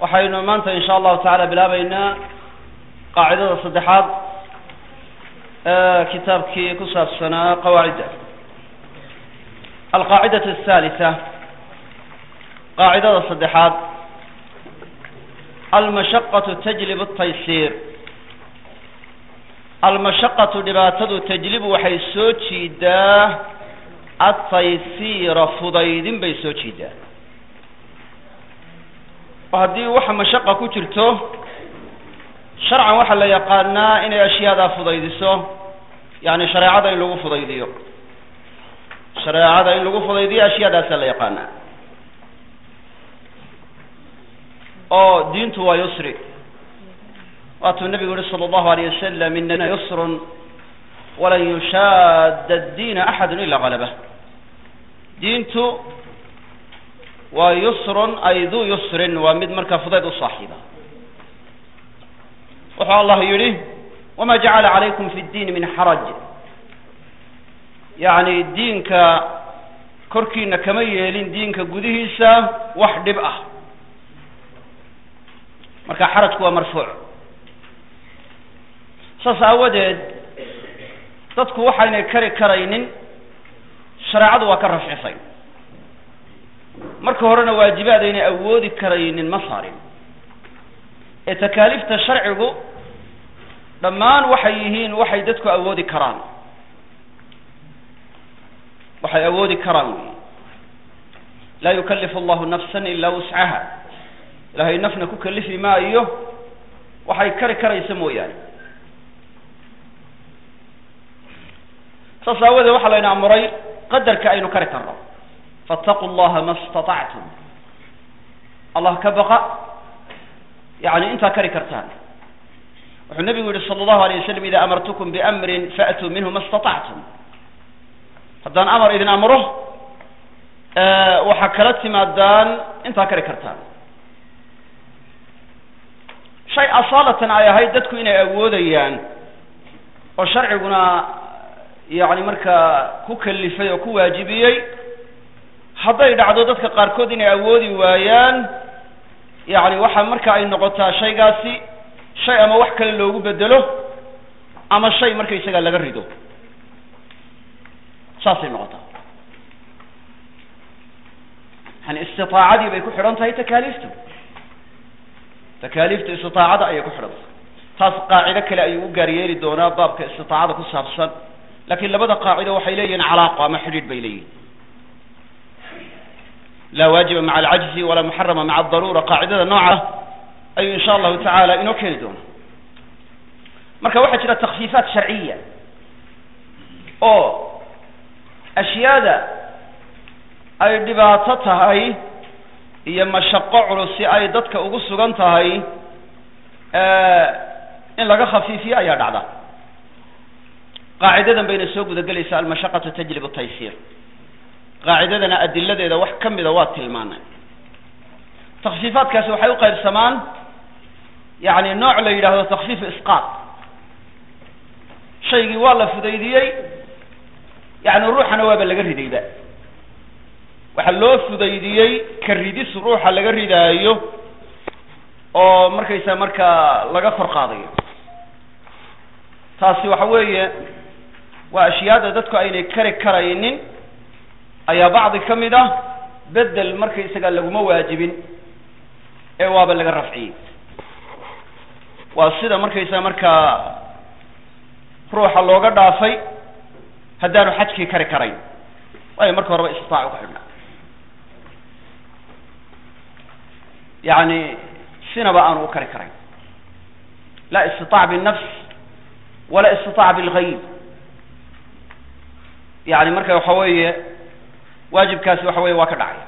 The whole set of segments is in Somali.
waxaynu maanta in sha allahu tacaala bilaabeynaa qaacidada saddexaad ee kitaabkii ku saabsanaa qawaacidda. Alqaacidatu athalitha qaacidada saddexaad almashaqatu tajlib ataysiir almashaqatu dhibaatadu tajlibu waxay soo jiidaa ataysiira fudaydin bay soo jiidaa oo haddii waxa mashaqa ku jirto sharcan waxaa la yaqaanaa inay ashyaadaa fudaydiso yani shareecada in lagu fudaydiyo. Shareecada in lagu fudaydiyo ashyaadaasaa la yaqaanaa. Oo diintu waa yusri. Waatuu nabigu yihi sala allahu alayh wasalam inana yusrun walan yushaada addiina axadu ila galabah diintu waa yusrun ay duu yusrin waa mid markaa fudayd u saaxiiba. Wuxuu allah yidhi wama jacala calaykum fi ddiini min xaraj. Yacni diinka korkiina kama yeelin diinka gudihiisa wax dhib ah. Marka xarajku waa marfuuc. Saas aawadeed dadku waxaynay kari karaynin shareecadu waa ka rafcisay marka horena waajibaad aynay awoodi karaynin ma saarin. Ee takaaliifta sharcigu dhammaan waxay yihiin waxay dadku awoodi karaan. Waxay awoodi karaan. Wey laa yukalifu allahu nafsan ilaa wuscaha ilahay nafna ku kalifi maayo waxay kari karaysa mooyaane. Saas aawadeed waxaa layna amuray qadarka aynu kari karno faataquu llaha ma istatactum allah ka baqa yani intaa kari kartaan wuxuu nabigu yihi sala allahu alayh wasalam ida amartukum biamrin faatuu minhu ma istatactum haddaan amar idin amro waxaa kala timaadaan intaa kari kartaan shay asaalatan ay ahayd dadku inay awoodayaan oo sharciguna yani markaa ku kalifay oo ku waajibiyey hadday dhacdo dadka qaarkood inay awoodi waayaan yani waxa marka ay noqotaa shaygaasi shay ama wax kale loogu bedelo ama shay markaysaga laga rido. Saasay noqotaa. Yani istiaacadii bay ku xidhan tahay takaaliiftu. Takaaliiftu istiaacada ayay ku xidhan tahay. Taas qaacido kale ayuu u gaar yeeli doonaa baabka istiaacada ku saabsan. Lakin labada qaacido waxay leeyihiin calaaqo ama xidhiidh bay leeyihiin laa waajiba maca alcajzi walaa muxarama maca adaruura qaacidada nooca ayuu insha allahu tacaala inoo keeni doona. Marka waxaa jira takfiifaat sharciya oo ashyaada ay dhibaato tahay iyo mashaqo culus si ay dadka ugu sugan tahay in laga khafiifiyo ayaa dhacda. Qaacidadan bayna soo guda gelaysaa almashaqatu tajlib taysiir qaacidadana adiladeeda wax ka mida waa tilmaanay. Takfiifaadkaasi waxay u qaybsamaan yani nooc la yidhahdo takfiif isqaad shaygii waa la fudaydiyey yani ruuxana waaba laga ridayba. Waxaa loo fudaydiyey ka ridis ruuxa laga ridaayo oo markaysa markaa laga kor qaadayo. Taasi waxa weeye waa ashyaada dadku aynay kari karaynin ayaa bacdi ka mid ah bedel markaysaga laguma waajibin ee waaba laga rafciyey. Waa sida markaysaga markaa ruuxa looga dhaafay haddaanu xajkii kari karayn waayo marka horeba istitaac ku xidhnaa yani sinaba aanu u kari karayn laa istitaac binnafs walaa istitaac bilgayb yani marka waxa weeye waajibkaasi waxa weya waa ka dhacay.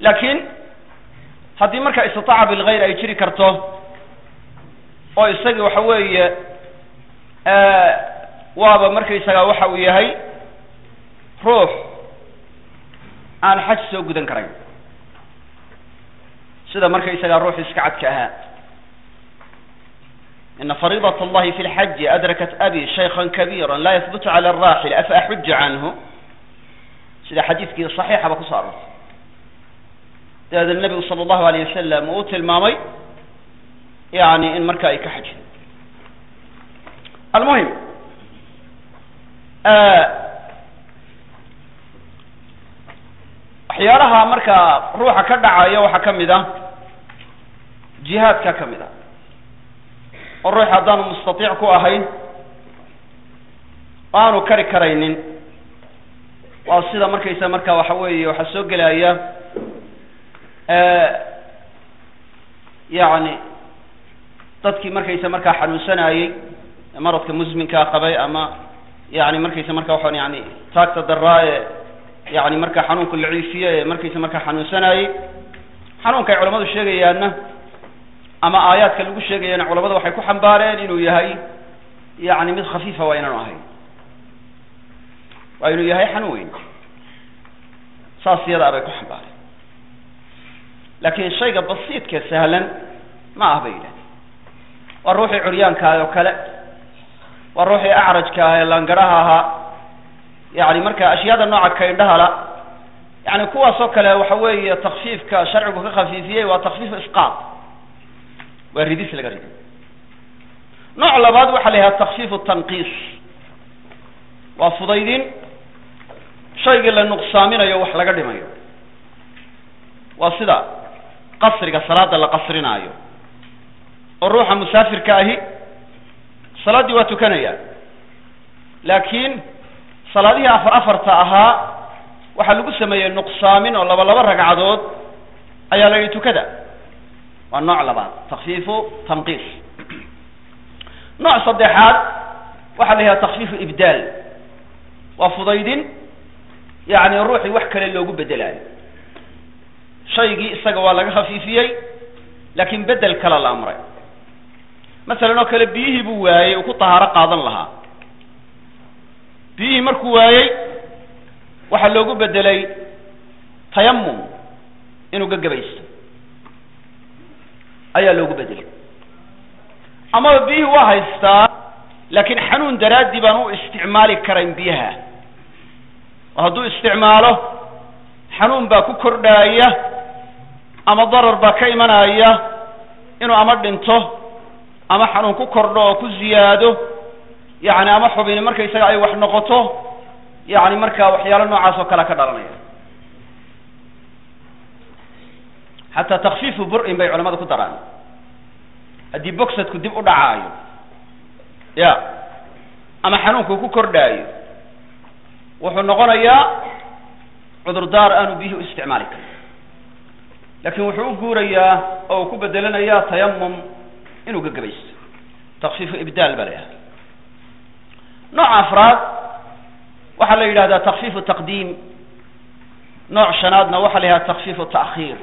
Laakiin haddii marka istitaaca bilgayr ay jiri karto oo isagii waxa weeye waaba markaysaga waxa uu yahay ruux aan xaj soo gudan karayn. Sida markaysaga ruux iska cadka ahaa. Ina fariidat allahi fi lxaji adrakat abi shaykhan kabiira la yahbutu cala araxil afa axuja canhu? sida xadiidkii saxiixaba ku so aroortay dabeedna nebigu sala allahu alayh wasalam uu tilmaamay yani in marka ay ka xajin. Almuhim waxyaalaha marka ruuxa ka dhacayo waxaa ka mid a jihaadka ka mid a oo ruux haddaanu mustatiic ku ahayn oo aanu kari karaynin waa sida markaysa marka waxa weeye waxaa soo gelaya yani dadkii markaysa markaa xanuunsanayey maradka musminkaa qabay ama yani markaysa marka waxaan yani taagta daraa ee yani marka xanuunka laciifiye ee markaysa markaa xanuunsanayey xanuunka ay culamadu sheegayaanna ama aayaadka lagu sheegayana culamada waxay ku xambaareen inuu yahay yani mid khafiifa waa inaanu ahayn waa inuu yahay xanuun weyn. Saas yadaa bay ku xambaareen laakin shayga basiidka sahlan ma ah bay yidhahdeen waa ruuxii curyaankaah oo kale. Waa ruuxii acrajka ah ee laangaraha ahaa yani marka ashyaada nooca kaydhahala yani kuwaas oo kale waxa weeye takfiifka sharcigu ka khafiifiyey waa takfiif isqaad. Waa ridis laga riday nooc labaad waxaa la yidhaha takfiifu tanqiis. Waa fudaydin shaygii la nuqsaaminayo wax laga dhimayo. Waa sida qasriga salaada la qasrinaayo. Oo ruuxa musaafirka ahi salaaddii waa tukanaya. Laakiin salaadihii afar afarta ahaa waxaa lagu sameeyey nuqsaamin oo laba laba ragcadood ayaa la yihi tukada. Waa nooc labaad takfiifu tanqiis nooc saddexaad waxaa la yidhaha takfiifu ibdaal. Waa fudaydin yani ruuxii wax kale loogu bedelaayo shaygii isaga waa laga khafiifiyey laakin bedel kale la amray. Masalan oo kale biyihii buu waayey uu ku tahaaro qaadan lahaa. Biyihii markuu waayey waxaa loogu bedelay tayamum inuu gagabaysto ayaa loogu bedelay. Amaba biyihii waa haystaa laakin xanuun daraaddii baan u isticmaali karayn biyaha hadduu isticmaalo xanuun baa ku kordhaaya ama darar baa ka imanaya inuu ama dhinto ama xanuun ku kordho oo ku ziyaado yani ama xubini markaysaga ay wax noqoto yani marka waxyaalo noocaas oo kalea ka dhalanaya. Xataa takfiifu bur-in bay culamadu ku daraan. Haddii bogsadku dib u dhacaayo ya ama xanuunku ku kordhaayo wuxuu noqonayaa cudurdaar aanu biyihii u isticmaali karin. Lakin wuxuu u guurayaa oo uu ku bedelanayaa tayamum inuu gagabaysto takfiifu ibdaal baa la yihahda nooca afraad waxaa la yidhahdaa takfiifu taqdiim. Nooc shanaadna waxaa la yihahda takfiifu ta'khiir.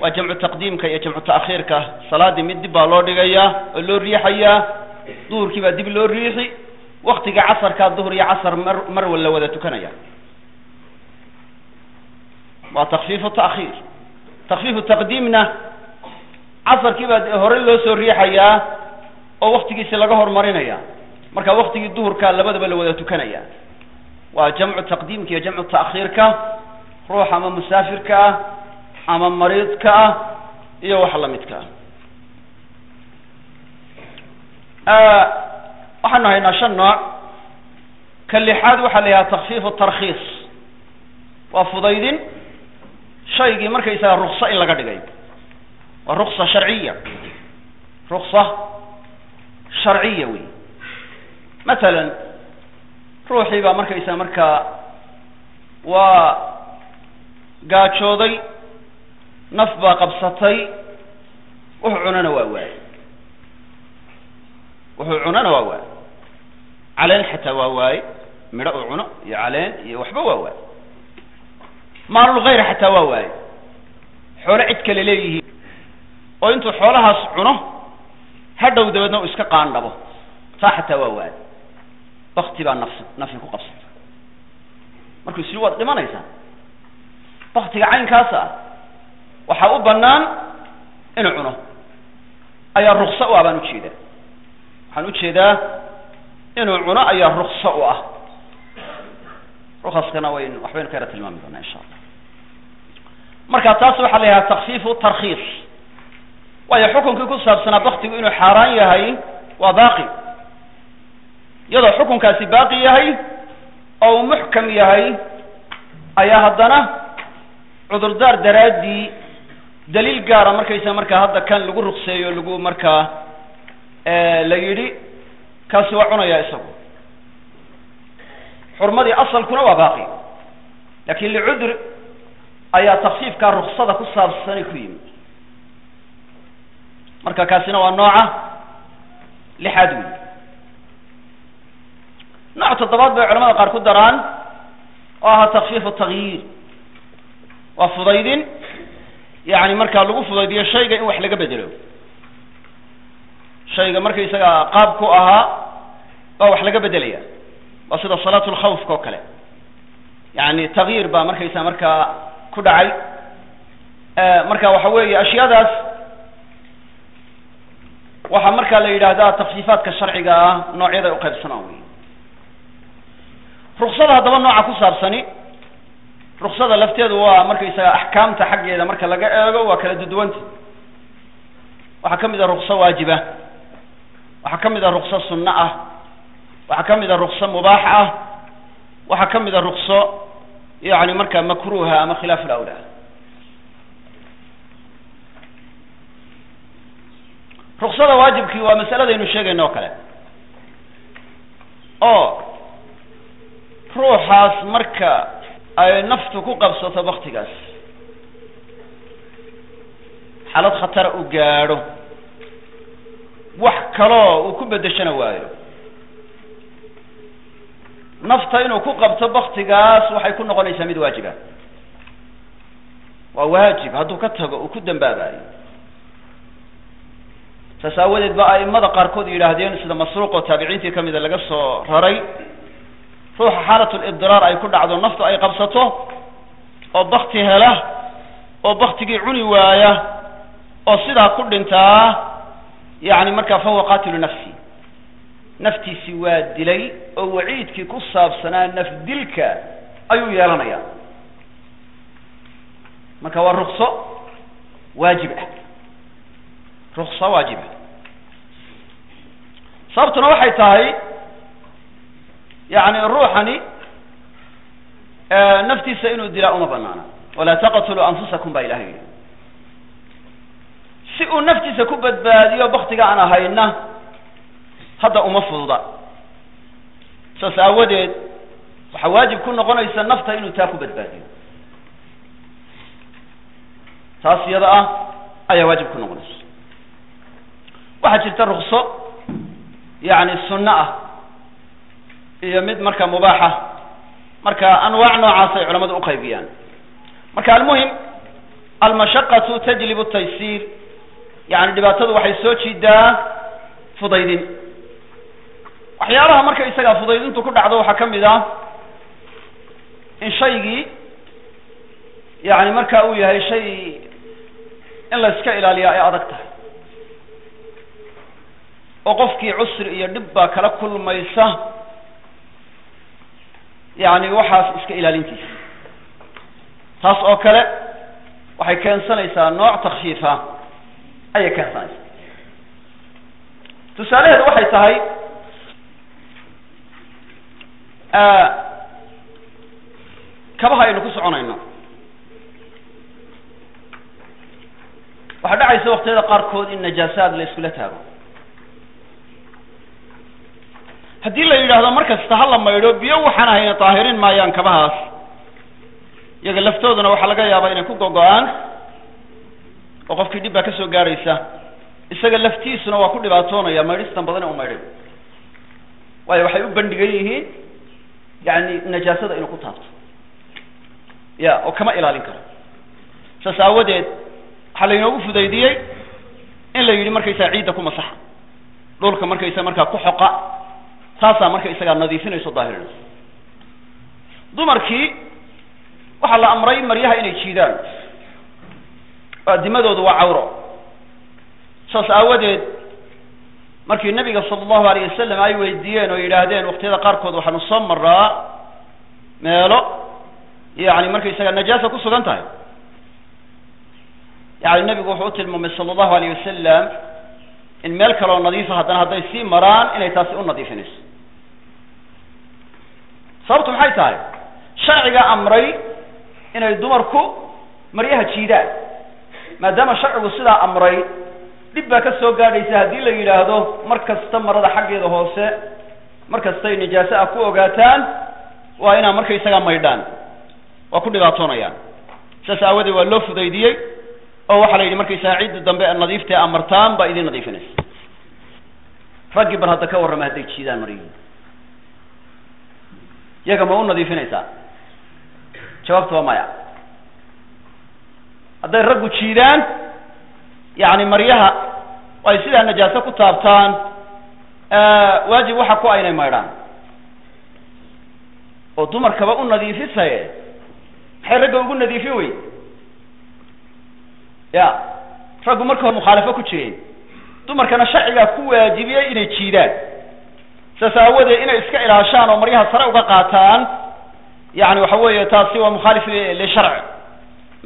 Waa jamcu taqdiimka iyo jamcu ta'khiirka. Salaadii mid dib baa loo dhigayaa oo loo riixayaa. Duhurkii baa dib loo riixi waktiga casarkaa duhur iyo casar mar mar la wada tukanaya. Waa takfiifu ta'khiir. Takfiifu taqdiimna casarkii baa hore loo soo riixayaa oo waktigiisi laga horumarinaya marka waktigii duhurka labadaba la wada tukanaya. Waa jamcu taqdiimka iyo jamcu ta'khiirka ruux ama musaafirka ah ama mariidka ah iyo wax lamidka ah waxaanu haynaa shan nooc. Ka lixaad waxaa la yidhaha takfiifu tarkhiis. Waa fudaydin. Shaygii markaysaga rukso in laga dhigay. Waa ruksa sharciya. Ruksa sharciya wey masalan ruuxii baa markaysaga markaa waa gaajooday naf baa qabsatay wuxuu cunana waa waayey wuxuu cunana waa waaye caleen xataa waa waaye midho uu cuno iyo caleen iyo waxba waa waaye maalulgayr xataa waa waaye xoolo cid kale leeyihiin. Oo intuu xoolahaas cuno hadhow dabeedna uu iska qaandhabo taa xataa waa waad bakti baa nafsi nafyi ku qabsata. Markuu isli waad dhimanaysaa baktiga caynkaas ah waxaa u banaan inuu cuno. Ayaa rukso u ah baan u jeedaa waxaan u jeedaa inuu cuno ayaa rukso u ah. Rukaskana wayn waxbaynu ka yara tilmaami doonaa insha allah. Marka taas waxaa la yidhaha takfiifu tarkiis waayo xukunkii ku saabsanaa baktigu inuu xaaraan yahay waa baaqi. Iyadoo xukunkaasi baaqi yahay oo uu muxkam yahay ayaa haddana cudurdaar daraaddii daliil gaara markaysa markaa hadda kan lagu rukseeyo lagu markaa la yidhi kaasi waa cunaya isagu. Xurmadii asalkuna waa baaqi. Lakin licudr ayaa takfiifkaa ruksada ku saabsanay ku yimid. Marka kaasina waa nooca lixaad wey nooc toddobaad bay culamada qaar ku daraan oo ahaa takfiifu takyiir waa fudaydin yani markaa lagu fudaydiyo shayga in wax laga bedelo shayga markaysaga qaab ku ahaa baa wax laga bedelaya waa sida salaat lkhawfka oo kale. Yani takyiir baa markaysa markaa ku dhacay. Marka waxa weeye ashyaadaas waxaa markaa la yidhaahdaa takfiifaadka sharciga ah noocyaday uqaybsamaan wey ruksada haddaba nooca ku saabsani ruksada lafteedu waa markaysaga axkaamta xaggeeda marka laga eego waa kala duduwanta waxaa ka mid a rukso waajiba waxaa ka mid a rukso sunno ah. Waxaa ka mid a rukso mubaax ah. Waxaa ka mid a rukso yani markaa makruha ama khilaaf lawla ruksada waajibkii waa masaladaynu sheegayno kale. Oo ruuxaas marka ay naftu ku qabsato baktigaas xaalad khatara u gaadho wax kaloo uu ku bedeshana waayo. Nafta inuu ku qabto baktigaas waxay ku noqonaysaa mid waajiba. Waa waajib hadduu ka tago uu ku dambaabayo saas aawadeed ba aimada qaarkood yidhaahdeen sida masruuq oo taabiciintii kamida laga soo raray ruuxa xaalat libdiraar ay ku dhacdo naftu ay qabsato oo bakti hela oo baktigii cuni waaya oo sidaa ku dhintaa yani markaa fahuwa qatilu nafsi naftiisi waa dilay oo waciidkii ku saabsanaa naf dilka ayuu yeelanaya marka waa rukso waajib ah rukso waajib ah sababtuna waxay tahay yani ruuxani naftiisa inuu dilaa uma banaana walaa taqtuluu anfusakum baa ilahay yidhi si uu naftiisa ku badbaadiyo baktiga aan ahayna hadda uma fududa. Saas aawadeed waxaa waajib ku noqonaysa nafta inuu taa ku badbaadiyo. Taas iyada ah ayaa waajib ku noqonaysa. Waxaa jirta rukso yani sunno ah iyo mid marka mubaaxa. Marka anwaac noocaas ay culamadu uqaybiyaan marka almuhim almashaqatu tajlib taysiir yani dhibaatadu waxay soo jiidaa fudaydin. Waxyaalaha marka isaga fudaydintu ku dhacdo waxaa ka mid ah in shaygii yani marka uu yahay shay in la ilaaliya ay adag tahay. Oo qofkii cusri iyo dhib baa kala kulmaysa yani waxaas iska ilaalintiisa. Taas oo kale waxay keensanaysaa nooc takfiifa ayay keensanaysaa tusaalaheedu waxay tahay kabaha aynu ku soconayno. Waxaa dhacaysa waktiyada qaarkood in najaasaad la iskula taago. Haddii la yidhaahdo mar kasta ha maydho biyo waxaan ahayna daahirin maayaan kabahaas. Iyaga laftooduna waxaa laga yaabaa inay ku gogo-aan oo qofkii dhib baa ka soo gaadhaysa isaga laftiisuna waa ku dhibaatoonaya maydhistan badan u maydhay waayo waxay u bandhigan yihiin yani najaasada inuu ku taabto. Ya oo kama ilaalin karo. Saas aawadeed waxaa laynoogu fudaydiyey in la yidhi markaysaga ciidda ku masaxa dhulka markaysaga markaa ku xoqa taasaa markaysagaa nadiifinayso daahirinayso dumarkii waxaa la amray maryaha inay jiidaan oo adimadoodu waa cawro. Saas aawadeed markii nabiga sala allahu alayh wasalam ay weydiiyeen oo yidhaahdeen waqtiyada qaarkood waxaanu soo maraa meelo yani markaysaga najaasa ku sugan tahay. Yani nabigu wuxuu u tilmaamay sala allahu alayh wasalam in meel kaleoo nadiifa haddana hadday sii maraan inay taasi u nadiifinayso. Sababtu maxay tahay? Sharciga amray inay dumarku maryaha jiidaan maadaama sharcigu sidaa amray dhib baa ka soo gaadhaysa haddii la yidhaahdo mar kasta marada xaggeeda hoose mar kastay nijaase ah ku ogaataan waa inaa markaysagaa maydhaan waa ku dhibaatoonayaan. Saas aawadeed waa loo fudaydiyey oo waxaa la yidhi markaysaga cidda dambe ee nadiiftae amartaan baa idin nadiifinaysa. Raggii bal hadda ka warrama hadday jiidaan maryihi yaga ma u nadiifinaysaa? Jawaabtu waa maya hadday raggu jiidaan yani maryaha ay sidaa najaaso ku taabtaan waajib waxa ku a inay maydhaan. oo dumarkaba u nadiifisaye maxay ragga ugu nadiifin weyn? Ya raggu marka hore mukhaalafo ku jireen dumarkana sharcigaa ku waajibiyey inay jiidaan. Saas aawadeed inay iska ilaashaan oo maryaha sare uga qaataan yani waxa weeye taasi waa mukhaalif lisharc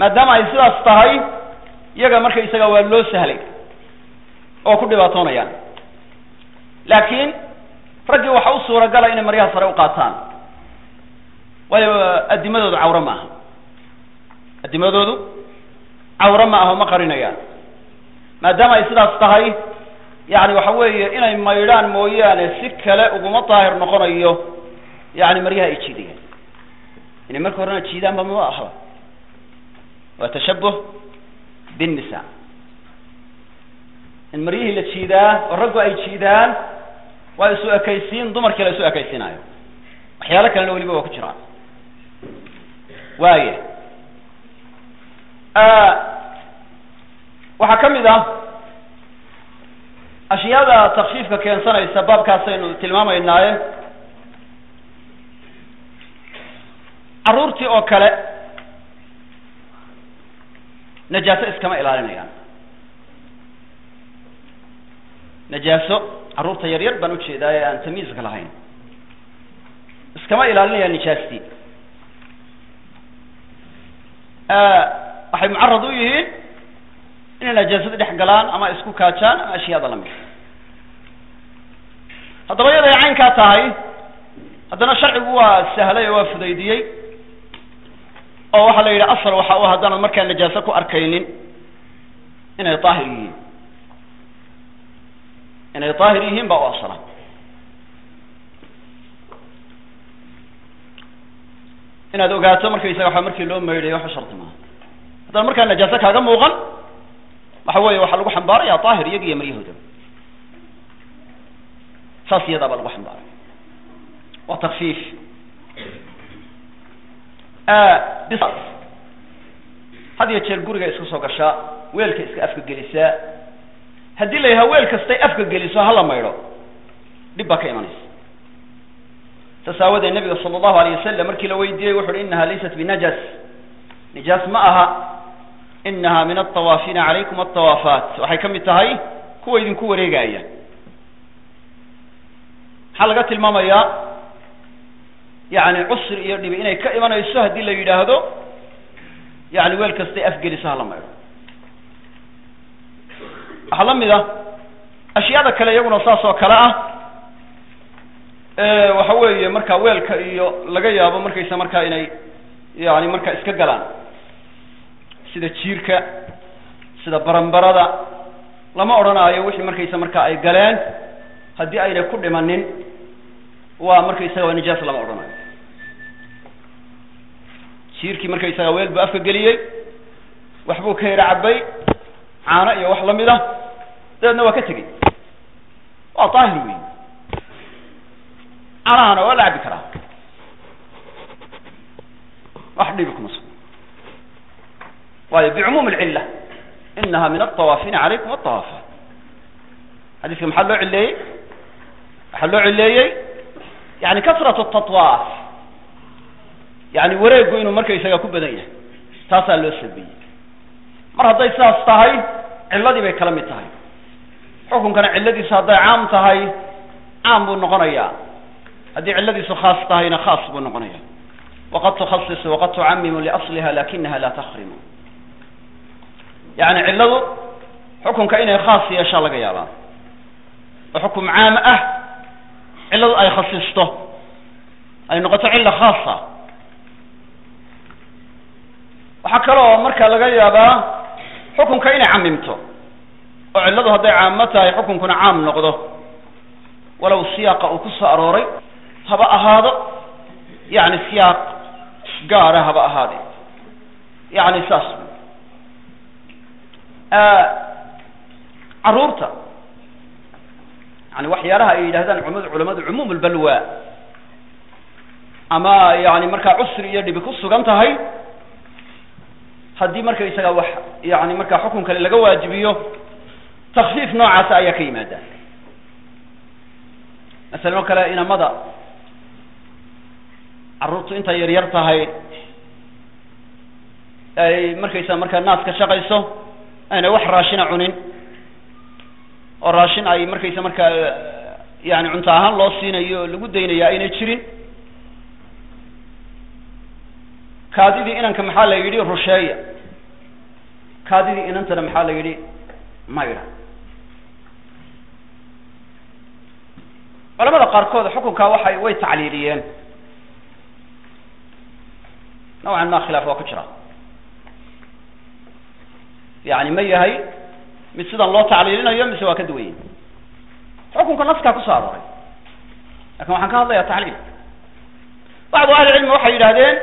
maadaama ay sidaas tahay iyaga markaysaga waa loo sahlay oo ku dhibaatoonayaan. Laakiin raggii waxa u suuragala inay maryaha sare u qaataan. Waayo adimadoodu cawre ma aha. Adimadoodu cawre ma aha ma qarinayaan. Maadaama ay sidaas tahay yani waxa weeye inay maydhaan mooyaane si kale uguma daahir noqonayo yani maryaha ay jiidayaan inay marka horena jiidaanba ma ahba waa tashabuh binnisa in maryihii la jiidaa oo raggu ay jiidaan waa isu ekaysiin dumarkii la isu ekaysiinayo waxyaalo kalena weliba waa ku jiraan waaya waxaa ka mid ah ashyaada takfiifka keensanaysa baabkaasaynu tilmaamaynaaye carruurtii oo kale najaaso iskama ilaalinayaan. Najaaso carruurta yar yar baan u jeedaa ee aan tamiiska lahayn. Iskama ilaalinayaan nijaastii waxay mucarad u yihiin inay najaasada dhex galaan ama isku kaajaan ama ashyaada la mid haddaba iyada ay caynkaa tahay haddana sharcigu waa sahlay oo waa fudaydiyey oo waxaa la yidhi asal waxa u haddaanan markaa najaaso ku arkaynin. Inay daahir yihiin. Inay daahir yihiin baa u asala inaad ogaato markaysaga waxa markii loo maydhayo waxa shardi maaha. Haddana markaa najaaso kaaga muuqan waxa weeye waxaa lagu xambaaraya daahir iyaga iyo maryahooda saas iyadaa baa lagu xambaaray waa takfiif had iyo jeer guriga iska soo gashaa weelka iska afka gelisaa haddii la yidhaha weel kastay afka geliso hala maydho. Dhib baa ka imanaysa. Saas aawadeed nabiga sala allahu alayh wasalam markii la weydiiyey wuxu uhi inaha laysat binajas nijaas ma aha. Inaha min alطawaafina calaykum altawaafaat waxay ka mid tahay kuwa idinku wareegaya. Maxaa laga tilmaamayaa yani cusri iyo dhibi inay ka imanayso haddii la yidhaahdo yani weel kastay afgeliso hala maydho waxaa la mid a ashyaada kale iyaguna saas oo kale ah waxa weeye marka weelka iyo laga yaabo markaysa markaa inay yani marka iska galaan. Sida jiirka sida baranbarada lama odhanaayo wixii markaysa marka ay galeen. Haddii aynay ku dhimanin waa markaysaga waa nijaas lama odhanayo jiirkii markaysaga weel buu afka geliyey waxbuu ka yara cabay caano iyo wax la mid ah dabeedna waa ka tegey. Waa daahir wey caanahana waa la cabi karaa. Wax dhibi kuma sugno waayo bicumuum alcilla inaha min alطawaafina calaykum aطawaafa xadiiska maxaa loo cileeyey waxaa loo cileeyey yani kasrat tawaaf yani wareegu inuu markaysaga ku badan yahay. Taasaa loo sabiyey mar hadday sidaas tahay ciladii bay kala mid tahay. Xukunkana ciladiisu hadday caam tahay caam buu noqonayaa. Haddii ciladiisu khaas tahayna khaas buu noqonaya waqad tukhasisu waqad tucamimu liasliha lakinaha la takrimu yani ciladu xukunka inay khaas yeeshaa laga yaabaa. Oo xukum caam ah. Ciladu ay khasisto. Ay noqoto cilla khaasa waxaa kaloo marka laga yaabaa xukunka inay camimto oo cilladu hadday caamo tahay xukunkuna caam noqdo. Walow siyaaqa uu ku soo arooray haba ahaado. Yani siyaaq gaara haba ahaade yani saas. Caruurta. Yani waxyaalaha ay yidhahdaan cumad culamadu cumuum lbalwa ama yani markaa cusri iyo dhibi ku sugan tahay haddii markaysaga wax yani markaa xukun kale laga waajibiyo takfiif noocaasa ayaa ka yimaada. Masalan oo kale inamada carruurtu intay yar yar tahay ay markaysa markaa naaska shaqayso aynay wax raashina cunin oo raashin ay markaysa markaa yani cunto ahaan loo siinayo lagu daynaya aynay jirin kaadidii inanka maxaa la yidhi? Rusheeya. Kaadidii inantana maxaa la yidhi? Mayra. Culamada qaarkood xukunkaa waxay way tacliiliyeen. Nawcan ma khilaaf waa ku jira? Yani ma yahay mid sidan loo tacliilinayo mise waa ka duwanye xukunka naskaa ku soo arooray. Lakin waxaan ka hadlayaa tacliil. Bacdu ahli cilmi waxay yidhahdeen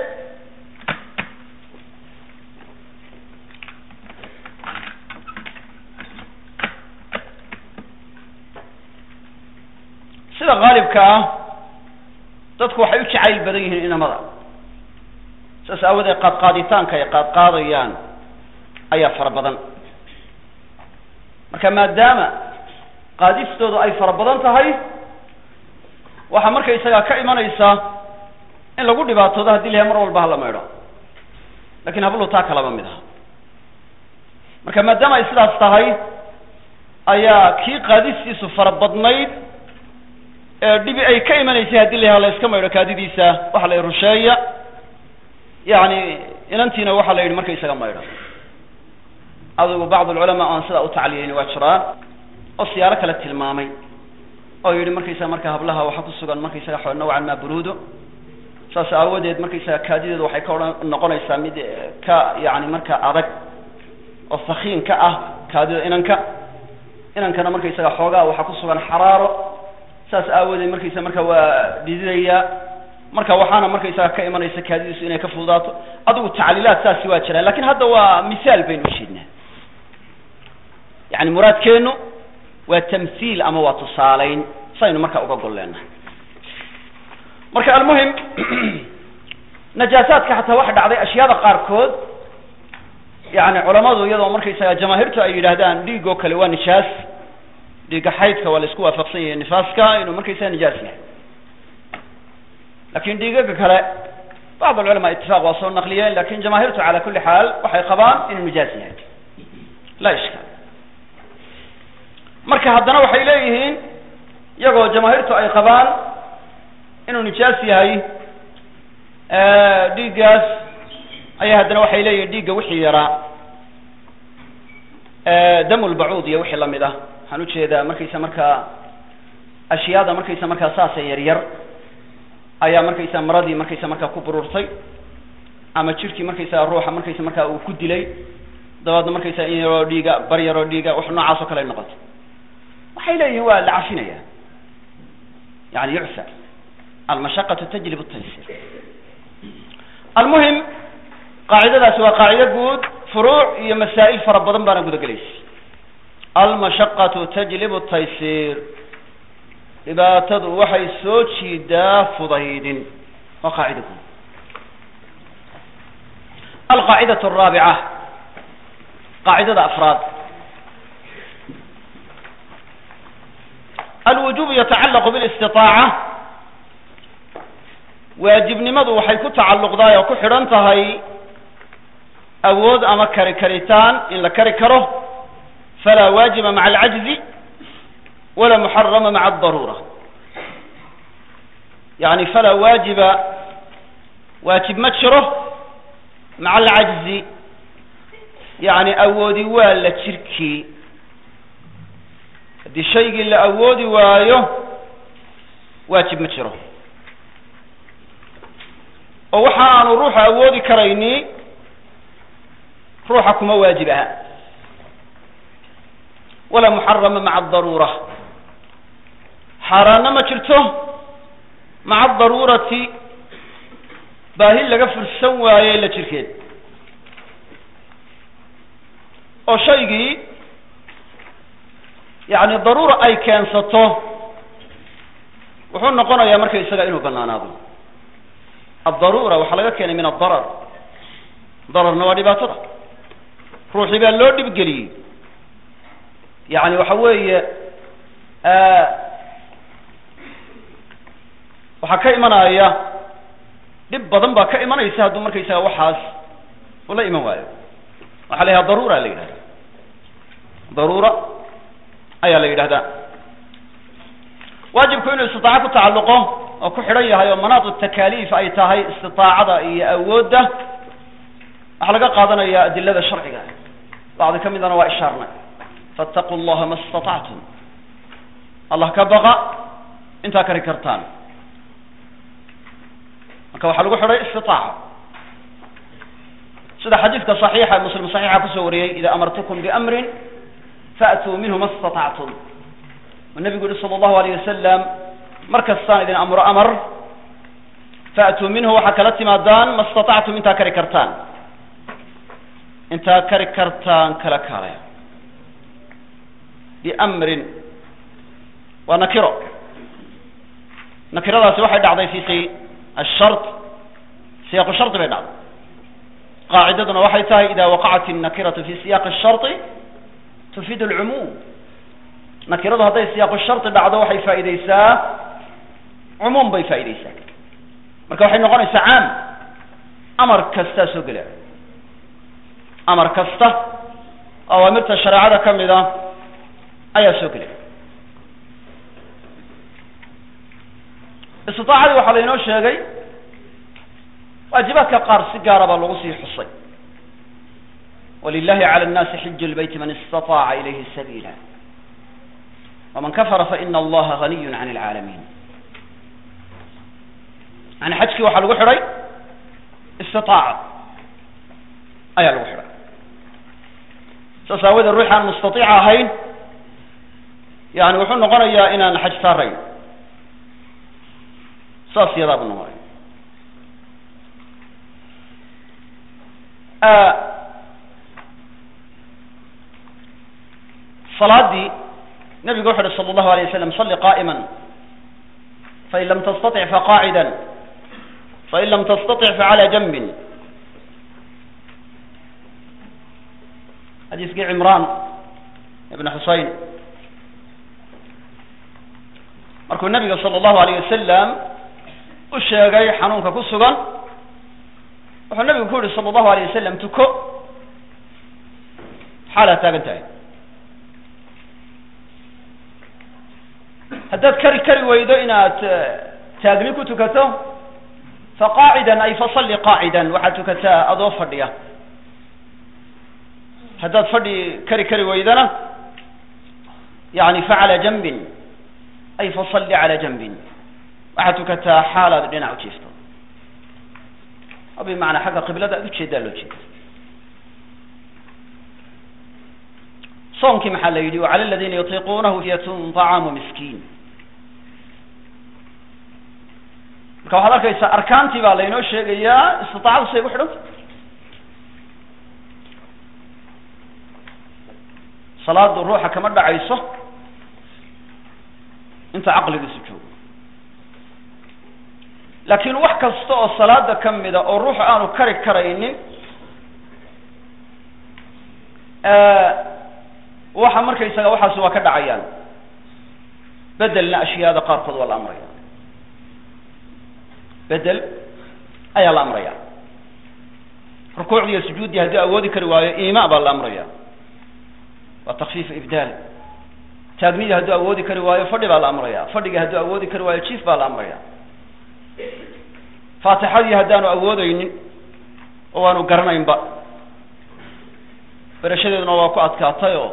sida haalibka ah dadku waxay u jacayl badan yihiin inamada. Saas aawadeed qaadqaaditaanka ay qaadqaadayaan ayaa fara badan. Marka maadaama qaadistoodu ay fara badan tahay waxaa markaysagaa ka imanaysa in lagu dhibaatoodo haddii la yahay mar walba hala maydho. Lakin hablu taa kalaba mid aha. Marka maadaama ay sidaas tahay ayaa kii qaadistiisu fara badnayd dhibi ay ka imanaysay haddii la yaha la iska maydho kaadidiisa waxa la yidhi rusheeya. Yani inantiina waxaa la yidhi markaysaga maydho. Adigu bacd alculamaa oan sidaa u tacliyeyni waa jiraan oo siyaaro kale tilmaamay oo yidhi markaysaga marka hablaha waxaa ku sugan markaysaga xo nawcan ma buruudo. Saas aawadeed markaysaga kaadideedu waxay ka odhan noqonaysaa mid ka yani marka adag oo sakiin ka ah kaadida inanka. Inankana markaysaga xoogaa waxaa ku sugan xaraaro saas aawadeed markaysa marka waa dhididaya marka waxaana markaysaga ka imanaysa kaadidiisu inay ka fududaato. Adigu tacliilaad saasi waa jiraan laakiin hadda waa misaal baynu usheednaa yani muraadkeenu waa tamhiil ama waa tusaalayn saynu marka uga gol leenahay marka almuhim najaasaadka xataa waxa dhacday ashyaada qaarkood yani culamadu iyadoo markaysaga jamaahiirtu ay yidhaahdaan dhiig oo kale waa nijaas dhiigga xaydka waa la isku waafaqsan yahay nifaaska inuu markaysaga nijaas yahay. Lakin dhiigaga kale bacd alculamaa itifaq waa soo naqliyeen laakiin jamaahiirtu cala kuli xaal waxay qabaan inuu nijaas yahay. Laa ishkaal. Marka haddana waxay leeyihiin iyagoo jamaahiirtu ay qabaan inuu nijaas yahay dhiiggaas ayaa haddana waxay leeyihiin dhiigga wixii yaraa dam lbacuud iyo wixii la mid ah waxaan u jeedaa markaysa markaa ashyaada markaysa markaa saasa yar yar ayaa markaysa maradii markaysa markaa ku bururtay ama jirkii markaysaga ruuxa markaysa markaa uu ku dilay dabeedna markaysa in yaroo dhiiga bar yaroo dhiiga wax noocaas oo kale ay noqoto. Waxay leeyihiin waa la cafinaya yani yucsa. Almashaqatu tajlib taysir almuhim qaacidadaasi waa qaacido guud furuuc iyo masaa'il fara badan baana guda almashaqatu tajlibu taysir dhibaatadu waxay soo jiidaa fudaydin. Waa qaacido guud alqaacidatu araabica qaacidada afraad. Alwujubu yatacallaqu bilistiطaaca waajibnimadu waxay ku tacalluqdaay oo ku xidhan tahay awood ama kari karitaan in la kari karo falaa waajiba maca alcajzi wala muxarama maca adaruura yani falaa waajiba waajib ma jiro maca alcajzi yani awoodi waa la jirkii haddii shaygii la awoodi waayo waajib ma jiro oo waxa aanu ruuxu awoodi karayni ruuxa kuma waajib aha walaa muxarama maca adaruura xaaraanna ma jirto maca adaruurati baahi laga fursan waaye la jirkeed oo shaygii yani daruura ay keensato wuxuu noqonayaa marka isaga inuu banaanaado addaruura waxaa laga keenay min adarar dararna waa dhibaatada ruuxii baa loo dhibgeliyey yani waxa weeye waxaa ka imanaya dhib badan baa ka imanaysa hadduu markaysaga waxaas ula iman waayo. Waxaa la yidhaha daruura la yidhahda daruura ayaa la yidhahdaa. Waajibku inuu istitaaco ku tacalluqo oo ku xidhan yahay oo manaat takaliif ay tahay istitaacada iyo awoodda waxaa laga qaadanaya adilada sharciga. Bacdi ka midana waa ishaarnay fattaquu allaha ma istatactum allah ka baqa intaa kari kartaan marka waxaa lagu xidhay istitaaca sida xadiidka saxiixa muslim saxiixa ku soo wariyey ida amartukum biamrin faatuu minhu ma istatactum oo nabigu yihi sala allahu alayh wasalam mar kastaan idin amro amar faatuu minhu waxaa kala timaadaan ma istatactum intaa kari kartaan intaa kari kartaan kala kaalaya biamrin waa nakiro nakiradaasi waxay dhacday fi ashar siyaq shardi bay dhacday qaacidaduna waxay tahay ida waqacat الnakiratu fi siyaq الsharطi tufid اlcumuum nakiradu hadday siyaaqu shardi dhacdo waxay faa'iideysaa cumuum bay faa'iideysaa marka waxay noqonaysaa caam amar kastaa soo gelaya amar kasta awaamirta shareecada ka mida ayaa soo gelaya istiaacadii waxaa lainoo sheegay waajibaadka qaar si gaara baa lagu sii xusay wlilahi calى الnasi xiju lbeyti man istaطaaca ilayhi sabila wman kafara faina allaha ganiy can اlcaalamin yani xajkii waxaa lagu xidhay istiaaca ayaa lagu xidhay saas aawadeed ruux aan mustaiic ahayn yani wuxuu noqonayaa inaan xaj saarayn saas yadaa buu noqonaya salaadii nabigu wuxu uhi sala allahu alayh wasalam salli qaa'ima fain lam tastatic faqaacida fain lam tastatic facalaa janbin. Xadiiskii cimraan ibn xusein markuu nabiga sala allahu alayh wasalam u sheegay xanuunka ku sugan wuxuu nabigu ku yihi sala allahu alayh wasalam tuko. Xaalaad taagan tahay. Haddaad kari kari weydo inaad e, taagni ku tukato fa faqaacidan ay fasalli qaacidan waxaad tukataa adoo fadhiya. Haddaad fadhi kari kari weydana yani facala janbin ay fasalli cala janbin waxaad tukataa xaalaad dhinac ujiifto bimacnaa xagga qiblada ad u jeedaa loo jeeda soonkii maxaa la yidhi wacala aladina yutiiquunahu fidyatun طacaamu miskiin marka waxaad arkaysaa arkaantii baa laynoo sheegayaa istiaacadu siday ku xidhanta salaadu ruuxa kama dhacayso inta caqligiisu joogo. Laakiin wax kasta oo salaada ka mida oo ruuxu aanu kari karaynin waxa markaysaga waxaasi waa ka dhacayaan. Bedelna ashyaada qaarkood waa la amraya bedel ayaa la amraya rukuucdii iyo sujuuddii haddii awoodi kari waayo iima baa la amraya waa takfiif ibdaal taagnidii hadduu awoodi kari waayo fadhi baa la amraya fadhigii hadduu awoodi kari waayo jiif baa la amraya faatixadii haddaanu awoodeynin oo aanu garanaynba. Berashadeeduna waa ku adkaatay oo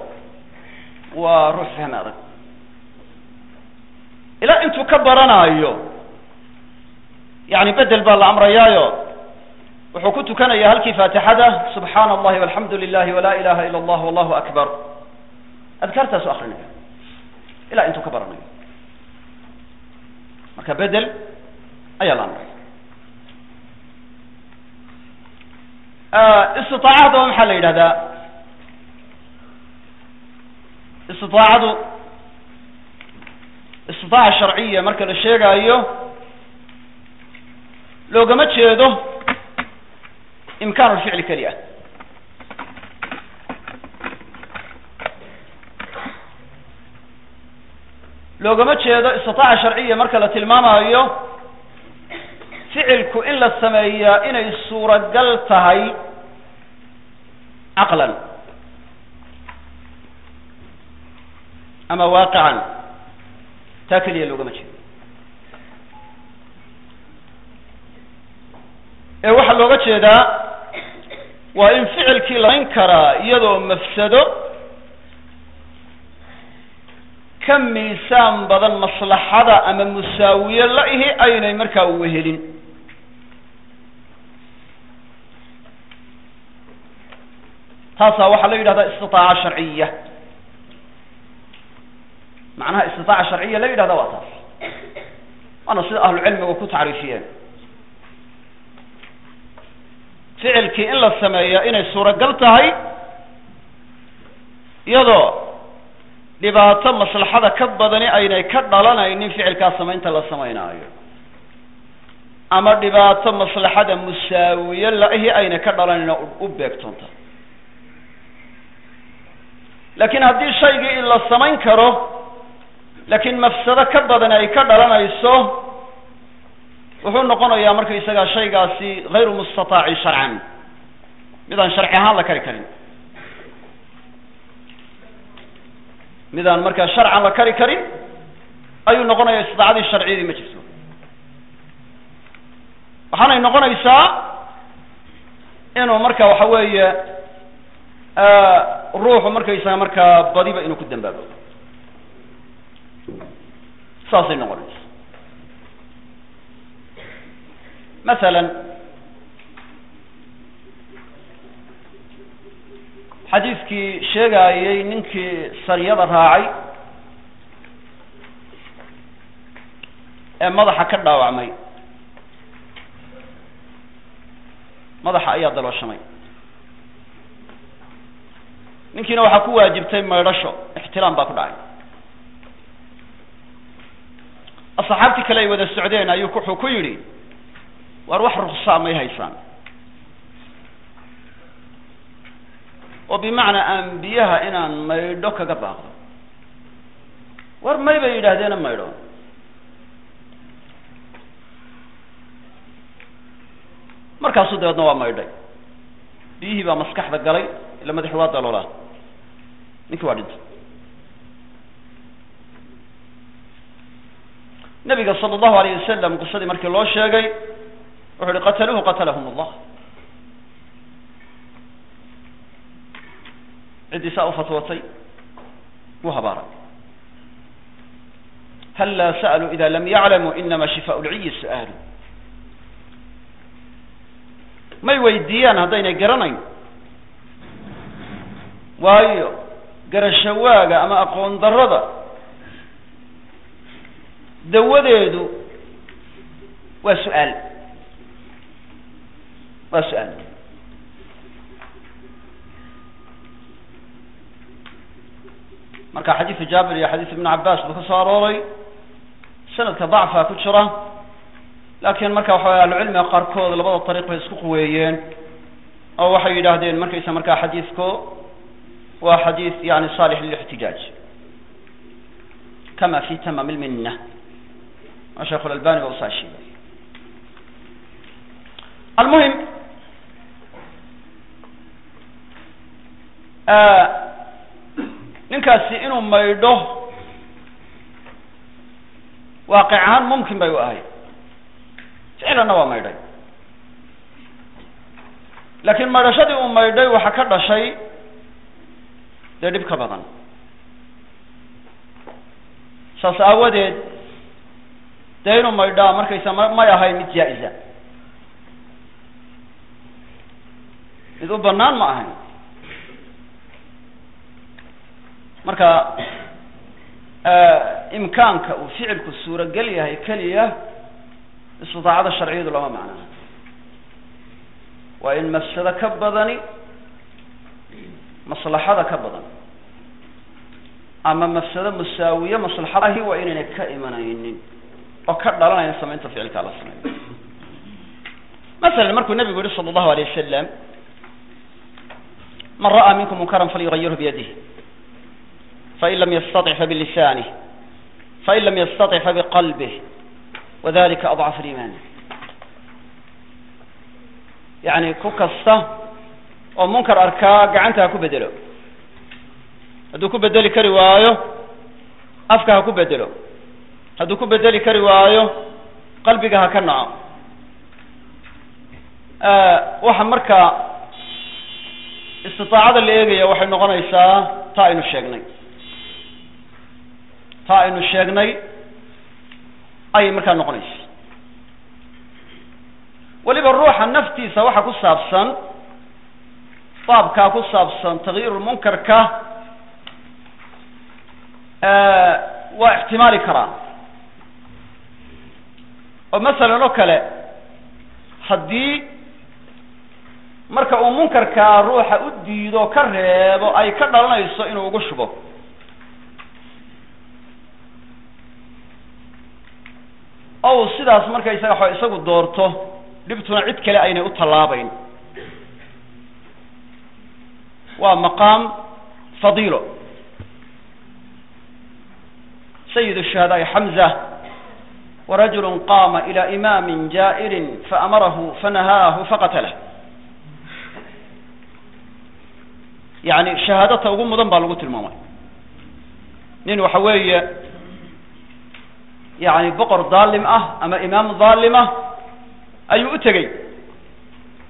waa ruux fahmi adag. Ilaa intuu ka baranaayo yani bedel baa la amrayaayo wuxuu ku tukanaya halkii faatixada subxaana allahi walxamdu lilahi wala ilaha ila allah wallahu akbar. Adkaartaasu akrinaya ilaa intuu ka baranayo marka bedel ayaa la amraya istiaacada waa maxaa la yidhahdaa istiaacadu istitaaca sharciya marka la sheegaayo loogama jeedo imkaan lficli keliya loogama jeedo istitaaca sharciya marka la tilmaamayo ficilku in la sameeyaa inay suuragal tahay caqlan ama waaqican taa keliya loogama jeedo. Ee waxaa looga jeedaa waa in ficilkii lamayn karaa iyadoo mafsado ka miisaan badan maslaxada ama musaawiye la ihi aynay markaa uwehelin taasaa waxaa la yidhahdaa istitaaca sharciya. Macnaha istitaaca sharciya la yidhahda waa taas. Waana sida ahlucilmigu ku tacriifiyeen. Ficilkii in la sameeya inay suuragal tahay iyadoo dhibaato maslaxada ka badani aynay ka dhalanaynin ficilkaa samaynta la samaynaayo. Ama dhibaato maslaxada musaawiye la-ihi aynay ka dhalanayno u beegtoonta laakiin haddii shaygii la samayn karo laakiin mafsado ka badan ay ka dhalanayso wuxuu noqonayaa markaysagaa shaygaasi hayru mustataaci sharcan. Midaan sharci ahaan la kari karin midaan markaa sharcan la kari karin ayuu noqonaya istidaacadii sharciyadii ma jirto. Waxaanay noqonaysaa inuu marka waxa weeye ruuxu markaysaga markaa badiba inuu ku dambaabo. Saasay noqonaysa masalan xadiiskii sheegaayey ninkii sariyada raacay ee madaxa ka dhaawacmay. Madaxa ayaa dalooshamay. Ninkiina waxaa ku waajibtay maydhasho ixtiraam baa ku dhacay. Asxaabtii kale ay wada socdeen ayuu wuxuu ku yidhi waar wax ruksaa may haysaan oo bimacnaa aan biyaha inaan maydho kaga baaqdo war may bay yidhaahdeena maydho. Markaasuu dabeedna waa maydhay. Biyihii baa maskaxda galay ila madaxi waa daloolaa ninkii waa dhintay. Nabiga sala allahu alayh wasalam qisadii markii loo sheegay wuxu uhi qataluuhu qatalahum allah ciddii saa u fatwootay wuu habaaray hal laa sa'luu ida lam yaclamuu inama shifaa lciyi su'aalu may weydiiyaan haddaynay garanayn waayo garashawaaga ama aqoon darrada dawadeedu waa su'aal waa su'aal marka xadiisu jaabir iyo xadiis ibnu cabbaas buu ka soo arooray. Sanadka dacfaa ku jira. Laakiin marka waxa way ahlucilmiga qaarkood labada ariiq bay isku quweeyeen oo waxay yidhaahdeen markaysa markaa xadiidku waa xadiis yani saalix lilixtijaaj. Kama fi tamam lminna waa sheekh lalbani ba usaa sheegay. Almuhim ninkaasi inuu maydho waaqic ahaan mumkin bay u ahayd. ficlanna waa maydhay. Laakiin maydhashadii uu maydhay waxa ka dhashay dee dhib ka badan. Saas aawadeed dee inuu maydhaa markaysa ma may ahayn mid jaa-isa mid u banaan ma ahayn marka imkaanka uu ficilku suurogel yahay keliya istidaacada sharciyadu lama macnaa waa in mafsado ka badani maslaxada ka badan. Ama mafsado musaawiye maslaxadahi waa inaynay ka imanaynin oo ka dhalanayn samaynta ficilkaa la sameeyo. Masalan markuu nabigu yihi sala allahu alayh wasalam man ra'aa minkum munkaran falyugayirhu biyadih fain lam yastaطic fabilisanih fain lam yastaطic fabiqalbih wadalika adcafu liiman yani ku kasta oo munkar arkaa gacanta ha ku bedelo hadduu ku bedeli kari waayo afka ha ku bedelo hadduu ku bedeli kari waayo qalbiga ha ka naco waxa markaa istiطaacada la eegaya waxay noqonaysaa taa aynu sheegnay taa aynu sheegnay ayay markaa noqonaysa weliba ruuxa naftiisa waxa ku saabsan baabkaa ku saabsan takyiirulmunkarka waa ixtimaali karaa. Oo masalan oo kale haddii marka uu munkarkaa ruuxa u diido ka reebo ay ka dhalanayso inuu ugu shubo ow sidaas markaysaga xo isagu doorto dhibtuna cid kale aynay u tallaabayn. Waa maqaam fadiilo. Sayid shuhadaa'i xamza warajul qaama ilaa imaami jaa'irin faamarahu fanahaahu faqatalah yani shahaadata ugu mudan baa lagu tilmaamay. Nin waxa weeye yani boqor daalim ah ama imaam daalim ah ayuu u tegey.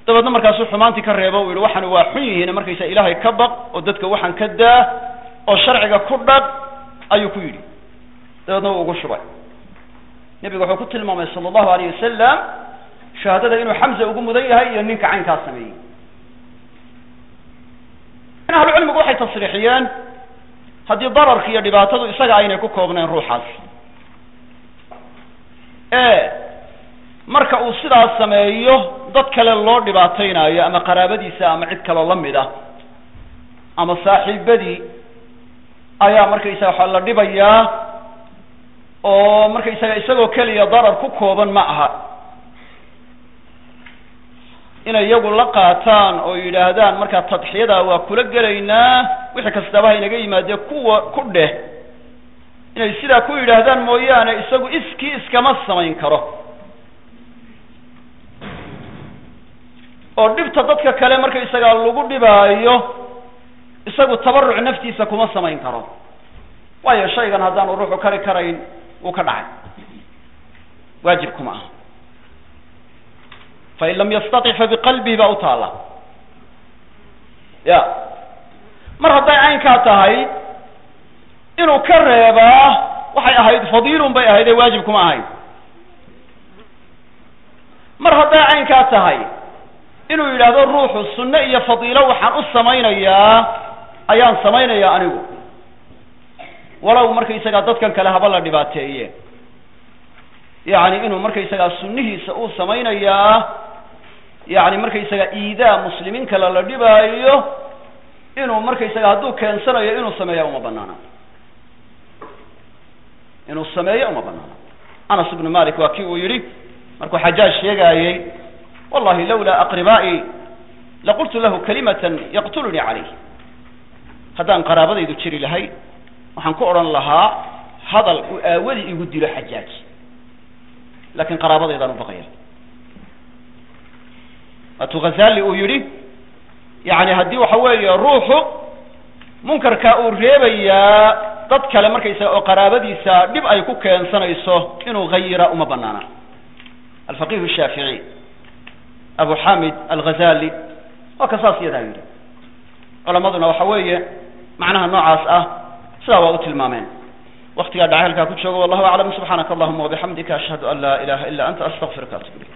Dabeedna markaasuu xumaantii ka reebo u yihi waxan waa xun yihiin markaysa ilaahay ka baq oo dadka waxaan ka daa oo sharciga ku dhag ayuu ku yidhi. Dabeedna wuu ugu shubay. Nebigu wuxuu ku tilmaamay sala allahu alayh wasalam shahaadada inuu xamza ugu mudan yahay iyo ninka caynkaas sameeyey. Ahlu cilmigu waxay tasriixiyeen haddii dararka iyo dhibaatadu isaga aynay ku koobnayn ruuxaas e marka uu sidaas sameeyo dad kale loo dhibaataynayo ama qaraabadiisa ama cid kaloo la mid ah ama saaxiibadii ayaa markaysaga waxa la dhibayaa oo markaysaga isagoo keliya darar ku kooban ma aha. Inay iyagu la qaataan oo yidhaahdaan markaa tadxiyada waa kula gelaynaa wixii kastaba ha inaga yimaadee kuwa ku dheh inay sidaa ku yidhaahdaan mooyaane isagu iskii iskama samayn karo. oo dhibta dadka kale markaysagaa lagu dhibaayo isagu tabaruc naftiisa kuma samayn karo. waayo shaygan haddaanu ruuxu kari karayn wuu ka dhacay. waajib kuma aha. fain lam yastatic fabiqalbihi baa u taalla. ya mar hadday caynkaa tahay inuu ka reebaa waxay ahayd fadiilun bay ahayd ee waajib kuma ahayn. Mar hadday caynkaa tahay inuu yidhaahdo ruuxu sunne iyo fadiilo waxaan u samaynayaa ayaan samaynayaa anigu. Walow markaysagaa dadkan kale haba la dhibaateeye. Yani inuu markaysagaa sunnihiisa uu samaynayaa yani markaysaga iidaa muslimiin kale la dhibaayo inuu markaysaga hadduu keensanayo inuu sameeya uma banaana inuu sameeyo uma banaana anas ibnu malik waa kii uu yihi markuu xajaaj sheegaayey wallahi lawlaa aqribaa'i laqultu lahu kalimatan yaqtulunii calayh haddaan qaraabadaydu jiri lahayd waxaan ku odhan lahaa hadal uu aawadii igu dilo xajaaj laakiin qaraabadaydaan u baqaya waatuu ghazali uu yidhi yani haddii waxa weeye ruuxu munkarka uu reebayaa dad kale markaysaga oo qaraabadiisa dhib ay ku keensanayso inuu hayira uma banaana alfaqiih shaaficiy abu xamid alghazali waa ka saas iyadaa yidhi. Culammaduna waxa weeye macnaha noocaas ah sidaa waa u tilmaameen. Waktigaa dhaca halkaa ku joogo wallahu aclam subxaanaka allahuma wabixamdika ashhadu an laa ilaha ila anta astaqfiruka atub ilayk.